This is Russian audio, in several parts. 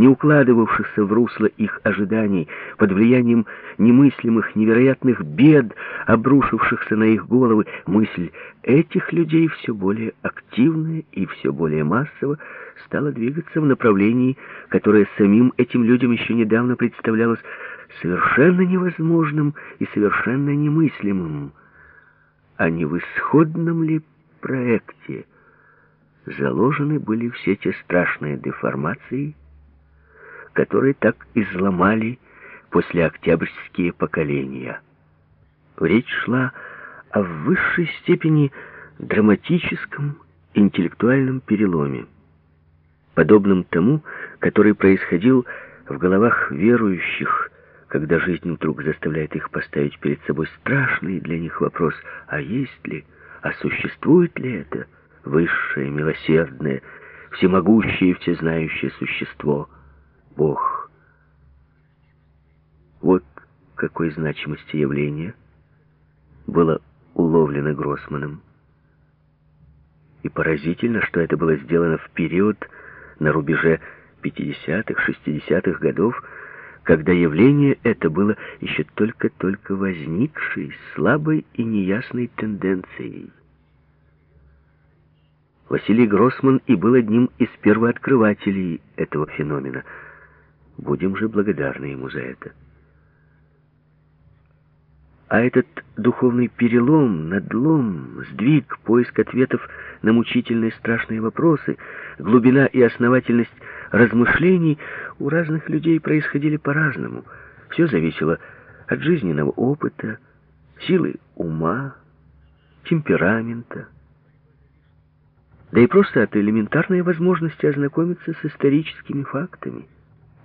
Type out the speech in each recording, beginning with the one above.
не укладывавшихся в русло их ожиданий, под влиянием немыслимых, невероятных бед, обрушившихся на их головы, мысль этих людей все более активная и все более массово стала двигаться в направлении, которое самим этим людям еще недавно представлялось совершенно невозможным и совершенно немыслимым. А не в исходном ли проекте заложены были все те страшные деформации, которые так изломали после октябрьские поколения. Речь шла о высшей степени драматическом интеллектуальном переломе, подобном тому, который происходил в головах верующих, когда жизнь вдруг заставляет их поставить перед собой страшный для них вопрос, а есть ли, а существует ли это высшее, милосердное, всемогущее и всезнающее существо — Бог. Вот какой значимости явления было уловлено Гроссманом. И поразительно, что это было сделано в период на рубеже 50-х, 60-х годов, когда явление это было еще только-только возникшей, слабой и неясной тенденцией. Василий Гроссман и был одним из первооткрывателей этого феномена – Будем же благодарны ему за это. А этот духовный перелом, надлом, сдвиг, поиск ответов на мучительные страшные вопросы, глубина и основательность размышлений у разных людей происходили по-разному. Все зависело от жизненного опыта, силы ума, темперамента, да и просто от элементарной возможности ознакомиться с историческими фактами –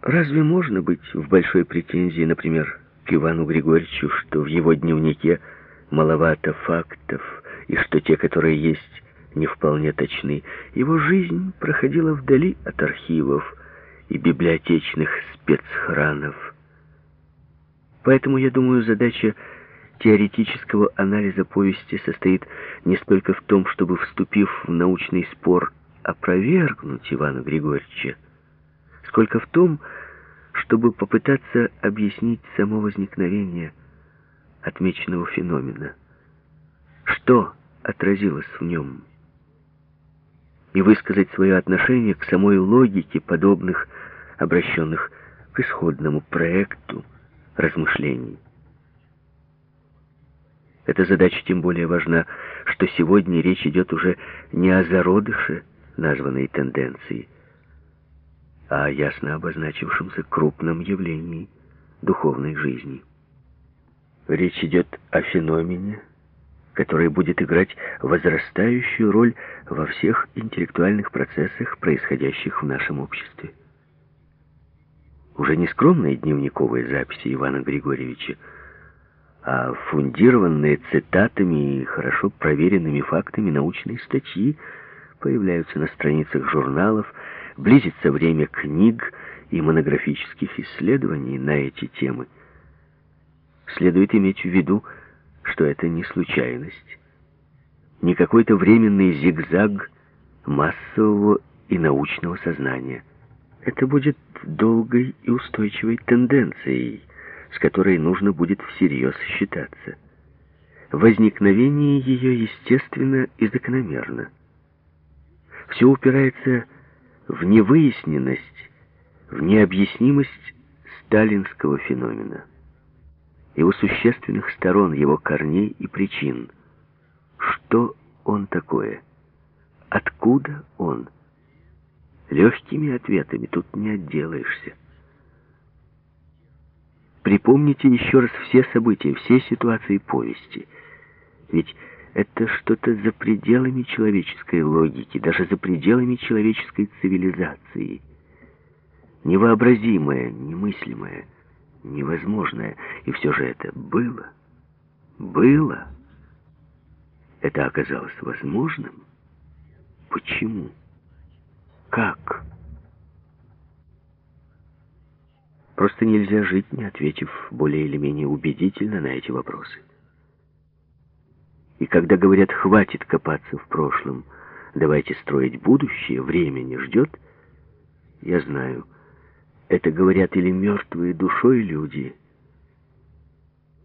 Разве можно быть в большой претензии, например, к Ивану Григорьевичу, что в его дневнике маловато фактов, и что те, которые есть, не вполне точны? Его жизнь проходила вдали от архивов и библиотечных спецхранов. Поэтому, я думаю, задача теоретического анализа повести состоит не столько в том, чтобы, вступив в научный спор, опровергнуть Ивана Григорьевича, сколько в том, чтобы попытаться объяснить само возникновение отмеченного феномена. Что отразилось в нем? И высказать свое отношение к самой логике подобных, обращенных к исходному проекту размышлений. Эта задача тем более важна, что сегодня речь идет уже не о зародыше названной тенденции, о ясно обозначившемся крупном явлении духовной жизни. Речь идет о феномене, который будет играть возрастающую роль во всех интеллектуальных процессах, происходящих в нашем обществе. Уже не скромные дневниковые записи Ивана Григорьевича, а фундированные цитатами и хорошо проверенными фактами научные статьи появляются на страницах журналов, близится время книг и монографических исследований на эти темы. Следует иметь в виду, что это не случайность, не какой-то временный зигзаг массового и научного сознания. Это будет долгой и устойчивой тенденцией, с которой нужно будет всерьез считаться. Возникновение ее естественно и закономерно. Все упирается в невыясненность, в необъяснимость сталинского феномена, его существенных сторон, его корней и причин. Что он такое? Откуда он? Легкими ответами тут не отделаешься. Припомните еще раз все события, все ситуации повести. Ведь это что-то за пределами человеческой логики, даже за пределами человеческой цивилизации. Невообразимое, немыслимое, невозможное. И все же это было. Было. Это оказалось возможным. Почему? Как? Просто нельзя жить, не ответив более или менее убедительно на эти вопросы. И когда говорят «хватит копаться в прошлом», «давайте строить будущее», «время не ждет», я знаю, Это говорят или мертвые душой люди,